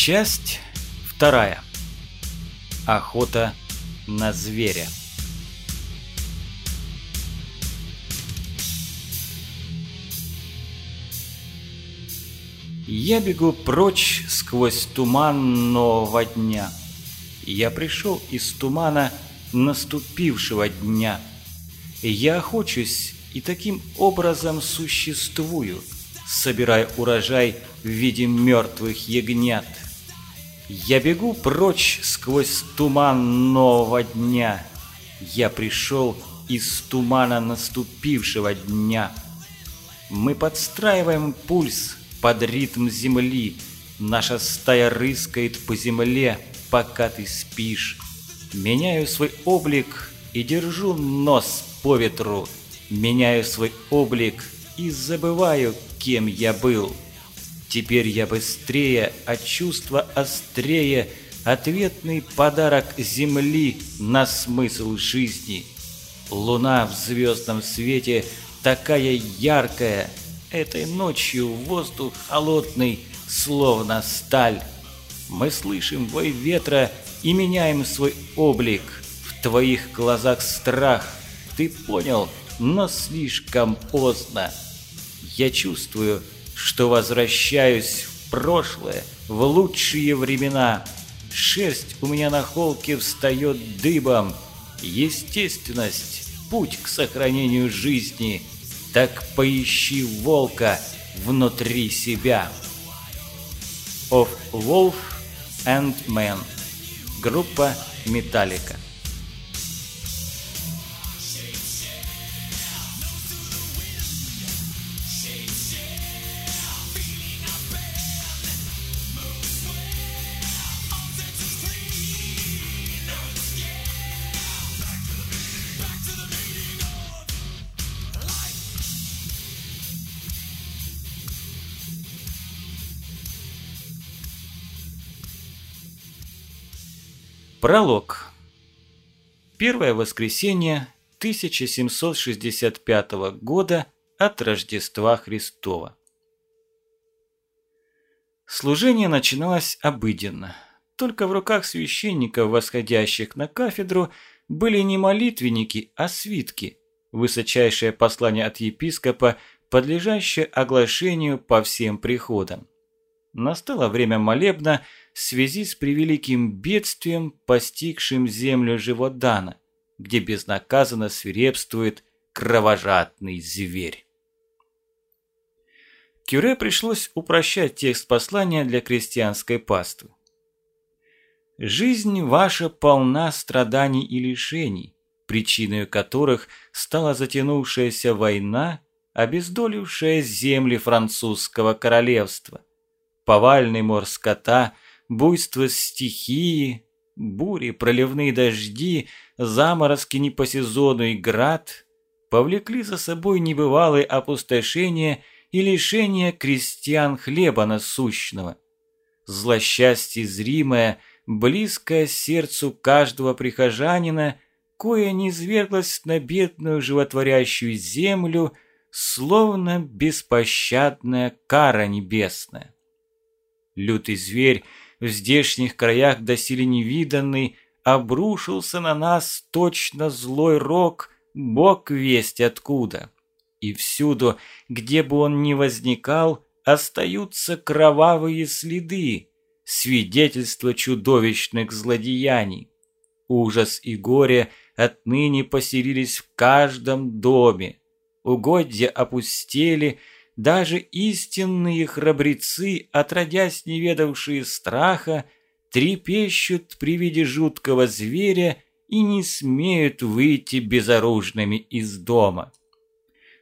Часть вторая. Охота на зверя. Я бегу прочь сквозь туман нового дня. Я пришел из тумана наступившего дня. Я охочусь и таким образом существую, собирая урожай в виде мертвых ягнят. Я бегу прочь сквозь туман нового дня. Я пришел из тумана наступившего дня. Мы подстраиваем пульс под ритм земли. Наша стая рыскает по земле, пока ты спишь. Меняю свой облик и держу нос по ветру. Меняю свой облик и забываю, кем я был. Теперь я быстрее, а чувство острее, Ответный подарок земли на смысл жизни. Луна в звездном свете такая яркая, Этой ночью воздух холодный, словно сталь. Мы слышим вой ветра и меняем свой облик. В твоих глазах страх, ты понял, но слишком поздно. Я чувствую, что возвращаюсь в прошлое, в лучшие времена. Шерсть у меня на холке встает дыбом. Естественность – путь к сохранению жизни. Так поищи волка внутри себя. Of Wolf and Man. Группа Металлика. Пролог. Первое воскресенье 1765 года от Рождества Христова. Служение начиналось обыденно. Только в руках священников, восходящих на кафедру, были не молитвенники, а свитки, высочайшее послание от епископа, подлежащее оглашению по всем приходам. Настало время молебна в связи с превеликим бедствием, постигшим землю Живодана, где безнаказанно свирепствует кровожадный зверь. Кюре пришлось упрощать текст послания для крестьянской паствы. «Жизнь ваша полна страданий и лишений, причиной которых стала затянувшаяся война, обездолившая земли французского королевства повальный мор скота, буйство стихии, бури, проливные дожди, заморозки не по сезону и град повлекли за собой небывалые опустошения и лишение крестьян хлеба насущного. Злосчастье зримое, близкое сердцу каждого прихожанина, кое низверглось на бедную животворящую землю, словно беспощадная кара небесная. Лютый зверь, в здешних краях доселе невиданный, обрушился на нас точно злой рок, бог весть откуда. И всюду, где бы он ни возникал, остаются кровавые следы, свидетельство чудовищных злодеяний. Ужас и горе отныне поселились в каждом доме. Угодья опустели, даже истинные храбрецы, отродясь не ведавшие страха, трепещут при виде жуткого зверя и не смеют выйти безоружными из дома.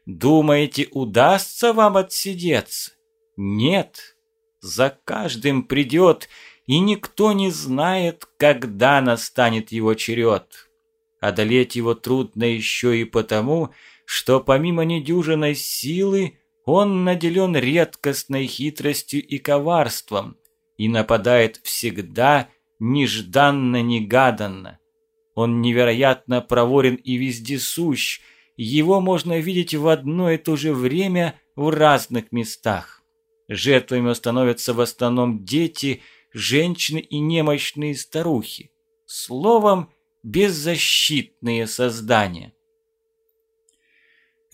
Думаете, удастся вам отсидеться? Нет, за каждым придет, и никто не знает, когда настанет его черед. Одолеть его трудно еще и потому, что помимо недюжиной силы он наделен редкостной хитростью и коварством и нападает всегда нежданно-негаданно. Он невероятно проворен и вездесущ, его можно видеть в одно и то же время в разных местах. Жертвами становятся в основном дети, женщины и немощные старухи. Словом, беззащитные создания.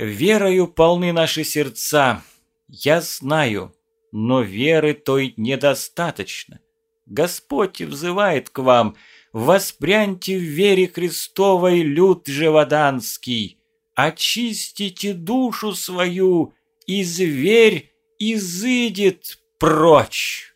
Верою полны наши сердца, я знаю, но веры той недостаточно. Господь взывает к вам, воспряньте в вере Христовой люд живоданский, очистите душу свою, и зверь изыдет прочь.